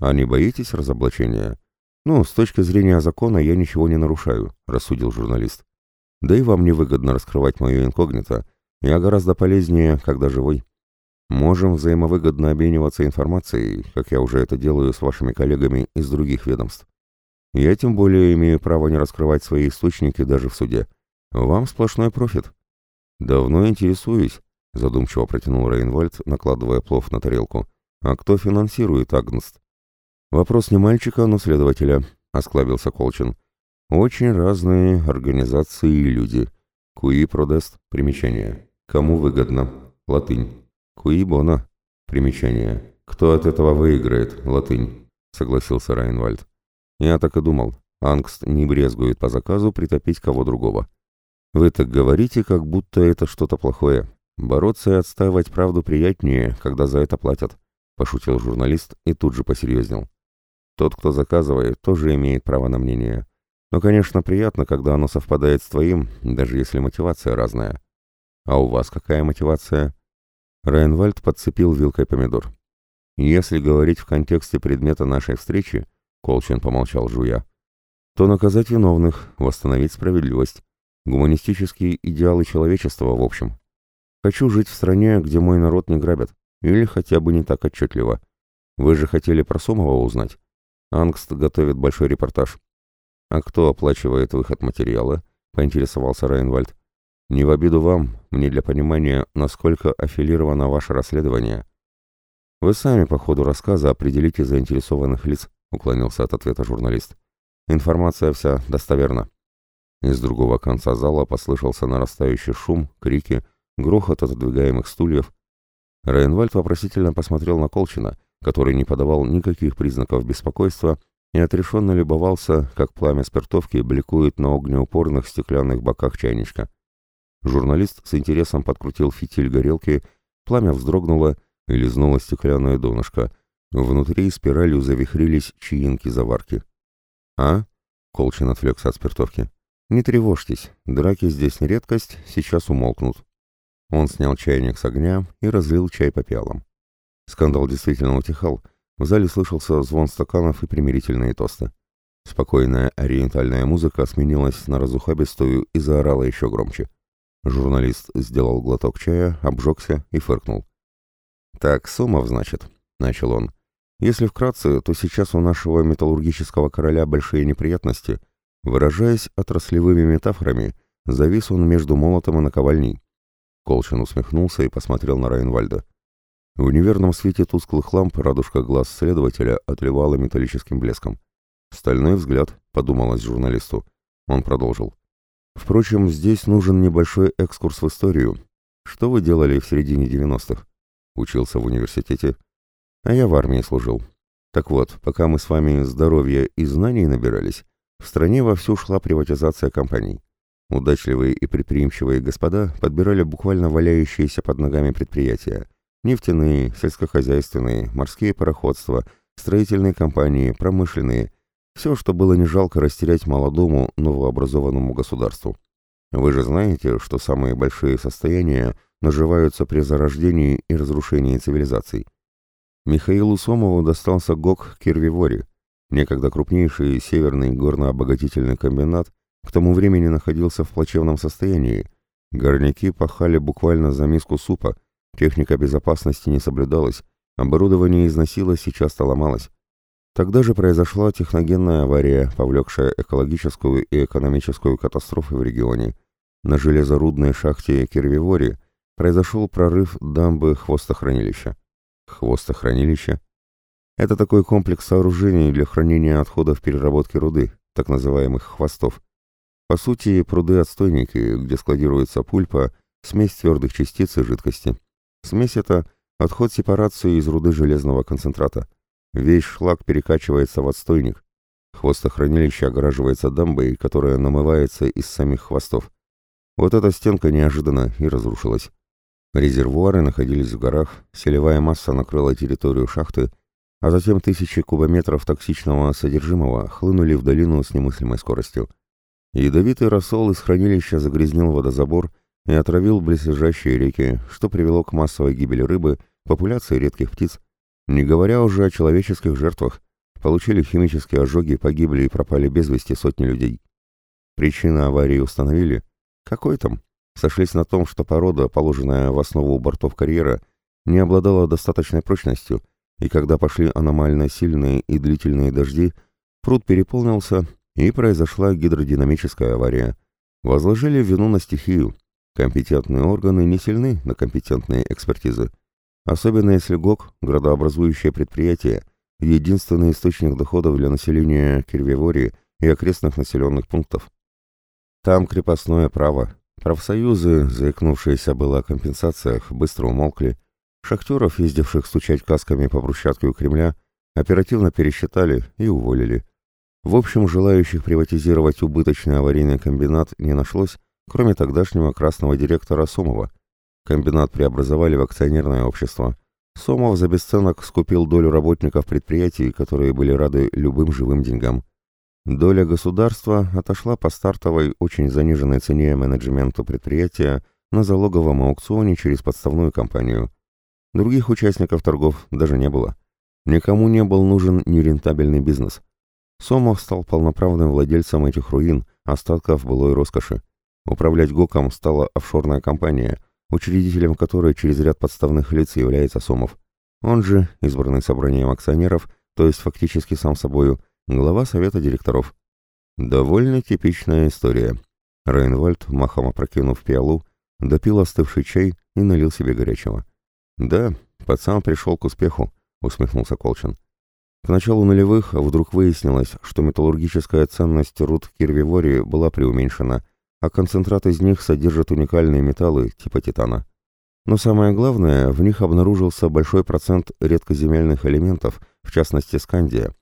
А не боитесь разоблачения? Ну, с точки зрения закона я ничего не нарушаю, рассудил журналист. Да и вам невыгодно раскрывать мое инкогнито. Я гораздо полезнее, когда живой. Можем взаимовыгодно обмениваться информацией, как я уже это делаю с вашими коллегами из других ведомств. Я тем более имею право не раскрывать свои источники даже в суде. Вам сплошной профит. Давно интересуюсь, задумчиво протянул Рейнвальд, накладывая плов на тарелку. А кто финансирует Агнст? Вопрос не мальчика, но следователя, осклабился Колчин. Очень разные организации и люди. Куи продест, примечание. Кому выгодно? Латынь. Куи бона, примечание. Кто от этого выиграет? Латынь, согласился Райнвальд. Я так и думал. Ангст не брезгует по заказу притопить кого другого. Вы так говорите, как будто это что-то плохое. Бороться и отстаивать правду приятнее, когда за это платят, пошутил журналист и тут же посерьезнел. Тот, кто заказывает, тоже имеет право на мнение. Но, конечно, приятно, когда оно совпадает с твоим, даже если мотивация разная. А у вас какая мотивация? Райнвальд подцепил вилкой помидор. Если говорить в контексте предмета нашей встречи, Колчин помолчал, жуя, то наказать виновных, восстановить справедливость, гуманистические идеалы человечества в общем. Хочу жить в стране, где мой народ не грабят, или хотя бы не так отчетливо. Вы же хотели про Сомова узнать? Ангст готовит большой репортаж. А кто оплачивает выход материала? Поинтересовался Райнвальд. Не в обиду вам, мне для понимания, насколько аффилировано ваше расследование. Вы сами по ходу рассказа определите заинтересованных лиц, уклонился от ответа журналист. Информация вся достоверна. Из другого конца зала послышался нарастающий шум, крики, грохот отодвигаемых стульев. Рейнвальд вопросительно посмотрел на Колчина, который не подавал никаких признаков беспокойства и отрешенно любовался, как пламя спиртовки бликует на огнеупорных стеклянных боках чайничка. Журналист с интересом подкрутил фитиль горелки, пламя вздрогнуло и лизнуло стеклянное донышко. Внутри спиралью завихрились чаинки заварки. «А?» — Колчин отвлекся от спиртовки. «Не тревожьтесь, драки здесь не редкость, сейчас умолкнут». Он снял чайник с огня и разлил чай по пиалам. Скандал действительно утихал, в зале слышался звон стаканов и примирительные тосты. Спокойная ориентальная музыка сменилась на разухабистую и заорала еще громче. Журналист сделал глоток чая, обжегся и фыркнул. «Так, Сомов, значит», — начал он. «Если вкратце, то сейчас у нашего металлургического короля большие неприятности — Выражаясь отраслевыми метафорами, завис он между молотом и наковальней. Колчин усмехнулся и посмотрел на Райнвальда. В неверном свете тусклых ламп радужка глаз следователя отливала металлическим блеском. «Стальной взгляд», — подумалось журналисту. Он продолжил. «Впрочем, здесь нужен небольшой экскурс в историю. Что вы делали в середине девяностых? Учился в университете. А я в армии служил. Так вот, пока мы с вами здоровья и знаний набирались, в стране вовсю шла приватизация компаний. Удачливые и предприимчивые господа подбирали буквально валяющиеся под ногами предприятия. Нефтяные, сельскохозяйственные, морские пароходства, строительные компании, промышленные. Все, что было не жалко растерять молодому, новообразованному государству. Вы же знаете, что самые большие состояния наживаются при зарождении и разрушении цивилизаций. Михаилу Сомову достался ГОК Кирвивори, Некогда крупнейший северный горно-обогатительный комбинат к тому времени находился в плачевном состоянии. Горняки пахали буквально за миску супа, техника безопасности не соблюдалась, оборудование износилось и часто ломалось. Тогда же произошла техногенная авария, повлекшая экологическую и экономическую катастрофы в регионе. На железорудной шахте Кирвивори произошел прорыв дамбы хвостохранилища. Хвостохранилище это такой комплекс сооружений для хранения отходов переработки руды, так называемых хвостов. По сути, пруды-отстойники, где складируется пульпа, смесь твердых частиц и жидкости. Смесь это отход сепарации из руды железного концентрата. Весь шлак перекачивается в отстойник. Хвостохранилище огораживается дамбой, которая намывается из самих хвостов. Вот эта стенка неожиданно и разрушилась. Резервуары находились в горах, селевая масса накрыла территорию шахты, а затем тысячи кубометров токсичного содержимого хлынули в долину с немыслимой скоростью. Ядовитый рассол из хранилища загрязнил водозабор и отравил близлежащие реки, что привело к массовой гибели рыбы, популяции редких птиц, не говоря уже о человеческих жертвах, получили химические ожоги, погибли и пропали без вести сотни людей. Причины аварии установили? Какой там? Сошлись на том, что порода, положенная в основу бортов карьера, не обладала достаточной прочностью, и когда пошли аномально сильные и длительные дожди, пруд переполнился, и произошла гидродинамическая авария. Возложили вину на стихию. Компетентные органы не сильны на компетентные экспертизы. Особенно если ГОК, градообразующее предприятие, единственный источник доходов для населения Кирвивори и окрестных населенных пунктов. Там крепостное право. Профсоюзы, заикнувшиеся было о компенсациях, быстро умолкли. Шахтеров, ездивших стучать касками по брусчатке у Кремля, оперативно пересчитали и уволили. В общем, желающих приватизировать убыточный аварийный комбинат не нашлось, кроме тогдашнего красного директора Сомова. Комбинат преобразовали в акционерное общество. Сомов за бесценок скупил долю работников предприятий, которые были рады любым живым деньгам. Доля государства отошла по стартовой, очень заниженной цене менеджменту предприятия на залоговом аукционе через подставную компанию. Других участников торгов даже не было. Никому не был нужен нерентабельный бизнес. Сомов стал полноправным владельцем этих руин, остатков былой роскоши. Управлять ГОКом стала офшорная компания, учредителем которой через ряд подставных лиц является Сомов. Он же, избранный собранием акционеров, то есть фактически сам собою, глава совета директоров. Довольно типичная история. Рейнвальд, махом опрокинув пиалу, допил остывший чай и налил себе горячего. «Да, пацан пришел к успеху», — усмехнулся Колчин. К началу нулевых вдруг выяснилось, что металлургическая ценность руд Кирвивори была преуменьшена, а концентрат из них содержит уникальные металлы типа титана. Но самое главное, в них обнаружился большой процент редкоземельных элементов, в частности скандия.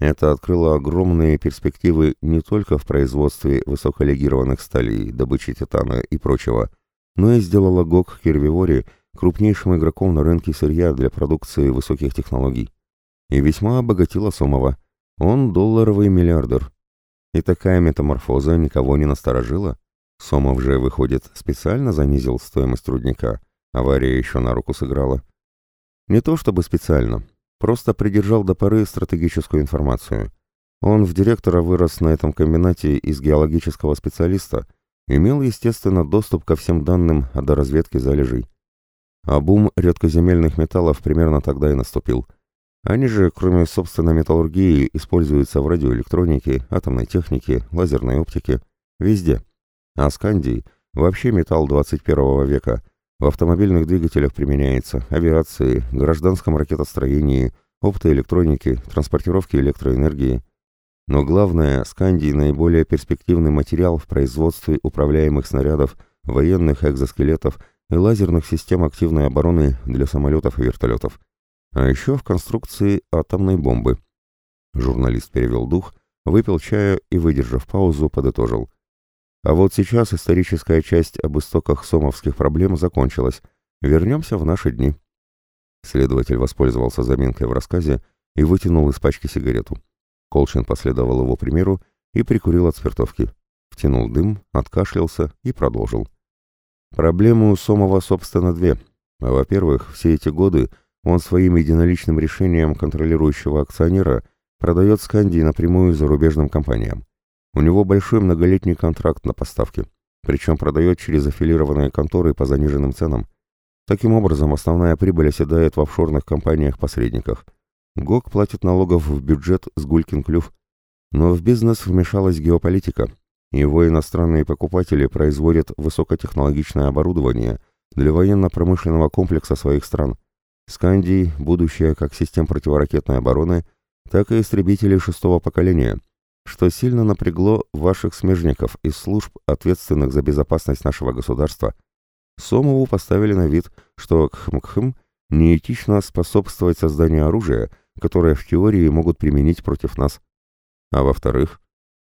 Это открыло огромные перспективы не только в производстве высоколегированных сталей, добыче титана и прочего, но и сделало ГОК Кирвивори крупнейшим игроком на рынке сырья для продукции высоких технологий и весьма обогатила Сомова. Он долларовый миллиардер. И такая метаморфоза никого не насторожила. Сомов же, выходит, специально занизил стоимость рудника. Авария еще на руку сыграла. Не то чтобы специально, просто придержал до поры стратегическую информацию. Он в директора вырос на этом комбинате из геологического специалиста, имел, естественно, доступ ко всем данным о доразведке залежей. А бум редкоземельных металлов примерно тогда и наступил – они же, кроме собственной металлургии, используются в радиоэлектронике, атомной технике, лазерной оптике, везде. А скандий – вообще металл 21 века. В автомобильных двигателях применяется, авиации, гражданском ракетостроении, оптоэлектронике, транспортировке электроэнергии. Но главное, скандий – наиболее перспективный материал в производстве управляемых снарядов, военных экзоскелетов и лазерных систем активной обороны для самолетов и вертолетов а еще в конструкции атомной бомбы. Журналист перевел дух, выпил чая и, выдержав паузу, подытожил. А вот сейчас историческая часть об истоках сомовских проблем закончилась. Вернемся в наши дни. Следователь воспользовался заминкой в рассказе и вытянул из пачки сигарету. Колчин последовал его примеру и прикурил от спиртовки. Втянул дым, откашлялся и продолжил. Проблемы у Сомова, собственно, две. Во-первых, все эти годы он своим единоличным решением контролирующего акционера продает Скандии напрямую зарубежным компаниям. У него большой многолетний контракт на поставки, причем продает через аффилированные конторы по заниженным ценам. Таким образом, основная прибыль оседает в офшорных компаниях-посредниках. ГОК платит налогов в бюджет с гулькин клюв. Но в бизнес вмешалась геополитика. Его иностранные покупатели производят высокотехнологичное оборудование для военно-промышленного комплекса своих стран – Скандий – будущее как систем противоракетной обороны, так и истребителей шестого поколения, что сильно напрягло ваших смежников из служб, ответственных за безопасность нашего государства. Сомову поставили на вид, что Кхм-Кхм неэтично способствовать созданию оружия, которое в теории могут применить против нас. А во-вторых?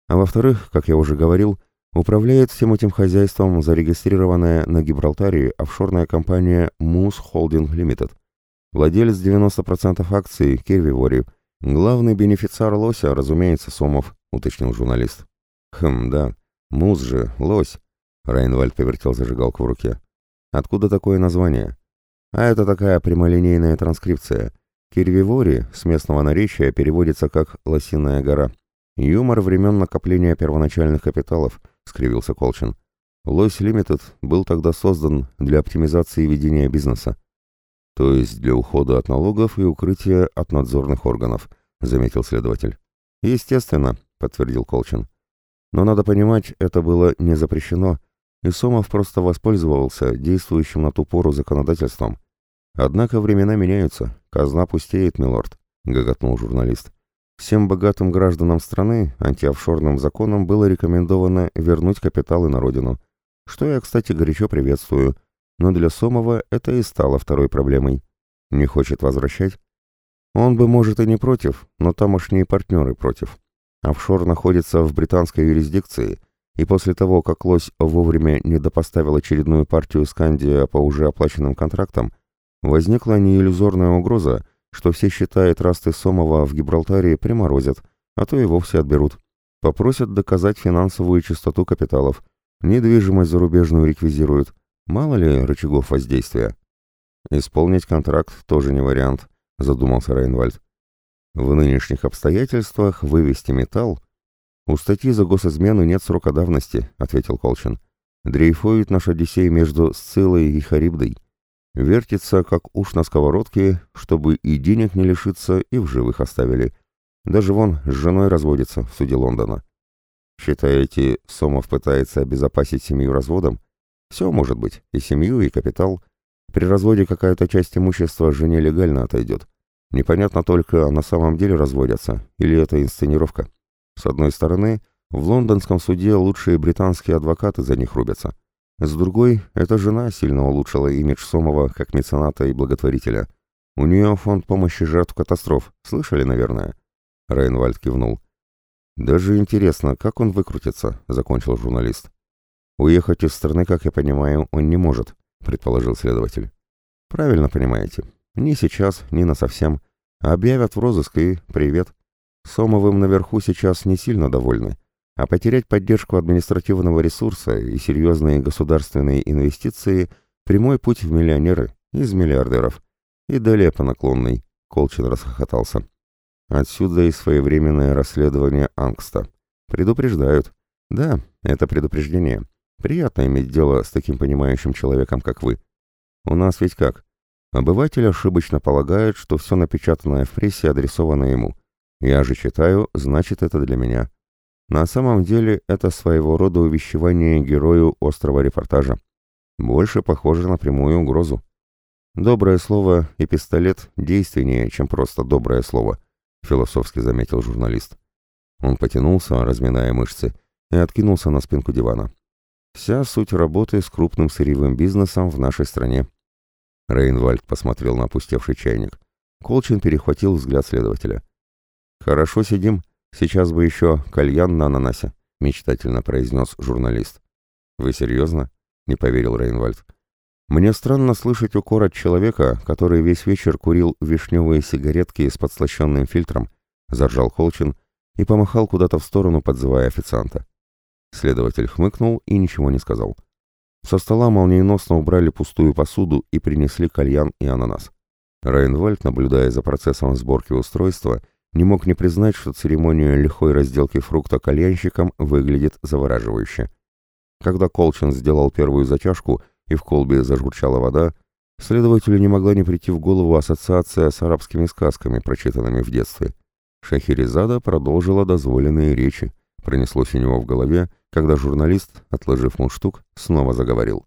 А во-вторых, как я уже говорил, управляет всем этим хозяйством зарегистрированная на Гибралтаре офшорная компания Moose Holding Limited – Владелец 90% акций Кирви Вори. Главный бенефициар лося, разумеется, Сомов, уточнил журналист. Хм, да. Муз же, лось. Райнвальд повертел зажигалку в руке. Откуда такое название? А это такая прямолинейная транскрипция. Кирвивори с местного наречия переводится как «лосиная гора». Юмор времен накопления первоначальных капиталов, скривился Колчин. Лось Лимитед был тогда создан для оптимизации ведения бизнеса. То есть для ухода от налогов и укрытия от надзорных органов, заметил следователь. Естественно, подтвердил Колчин. Но надо понимать, это было не запрещено, и Сомов просто воспользовался действующим на ту пору законодательством. Однако времена меняются, казна пустеет, милорд, гоготнул журналист. Всем богатым гражданам страны антиофшорным законом было рекомендовано вернуть капиталы на родину, что я, кстати, горячо приветствую, но для Сомова это и стало второй проблемой. Не хочет возвращать? Он бы, может, и не против, но тамошние партнеры против. Офшор находится в британской юрисдикции, и после того, как Лось вовремя не допоставил очередную партию Скандия по уже оплаченным контрактам, возникла неиллюзорная угроза, что все считают расты Сомова в Гибралтаре приморозят, а то и вовсе отберут. Попросят доказать финансовую чистоту капиталов, недвижимость зарубежную реквизируют, мало ли рычагов воздействия. Исполнить контракт тоже не вариант, задумался Рейнвальд. В нынешних обстоятельствах вывести металл... У статьи за госизмену нет срока давности, ответил Колчин. Дрейфует наш Одиссей между Сцилой и Харибдой. Вертится, как уж на сковородке, чтобы и денег не лишиться, и в живых оставили. Даже вон с женой разводится в суде Лондона. Считаете, Сомов пытается обезопасить семью разводом? Все может быть, и семью, и капитал. При разводе какая-то часть имущества жене легально отойдет. Непонятно только, на самом деле разводятся, или это инсценировка. С одной стороны, в лондонском суде лучшие британские адвокаты за них рубятся. С другой, эта жена сильно улучшила имидж Сомова как мецената и благотворителя. У нее фонд помощи жертв катастроф, слышали, наверное?» Рейнвальд кивнул. «Даже интересно, как он выкрутится», — закончил журналист. «Уехать из страны, как я понимаю, он не может», — предположил следователь. «Правильно понимаете. Ни сейчас, ни насовсем. Объявят в розыск и привет. Сомовым наверху сейчас не сильно довольны. А потерять поддержку административного ресурса и серьезные государственные инвестиции – прямой путь в миллионеры из миллиардеров. И далее по наклонной. Колчин расхохотался. Отсюда и своевременное расследование Ангста. Предупреждают. Да, это предупреждение. Приятно иметь дело с таким понимающим человеком, как вы. У нас ведь как? Обыватель ошибочно полагает, что все напечатанное в прессе адресовано ему. Я же читаю, значит это для меня. На самом деле это своего рода увещевание герою острого репортажа. Больше похоже на прямую угрозу. Доброе слово и пистолет действеннее, чем просто доброе слово, философски заметил журналист. Он потянулся, разминая мышцы, и откинулся на спинку дивана. Вся суть работы с крупным сырьевым бизнесом в нашей стране. Рейнвальд посмотрел на опустевший чайник. Колчин перехватил взгляд следователя. «Хорошо сидим», «Сейчас бы еще кальян на ананасе», — мечтательно произнес журналист. «Вы серьезно?» — не поверил Рейнвальд. «Мне странно слышать укор от человека, который весь вечер курил вишневые сигаретки с подслащенным фильтром», — заржал Холчин и помахал куда-то в сторону, подзывая официанта. Следователь хмыкнул и ничего не сказал. Со стола молниеносно убрали пустую посуду и принесли кальян и ананас. Рейнвальд, наблюдая за процессом сборки устройства, — не мог не признать, что церемония лихой разделки фрукта кальянщиком выглядит завораживающе. Когда Колчин сделал первую затяжку и в колбе зажурчала вода, следователю не могла не прийти в голову ассоциация с арабскими сказками, прочитанными в детстве. Шахерезада продолжила дозволенные речи, пронеслось у него в голове, когда журналист, отложив мундштук, снова заговорил.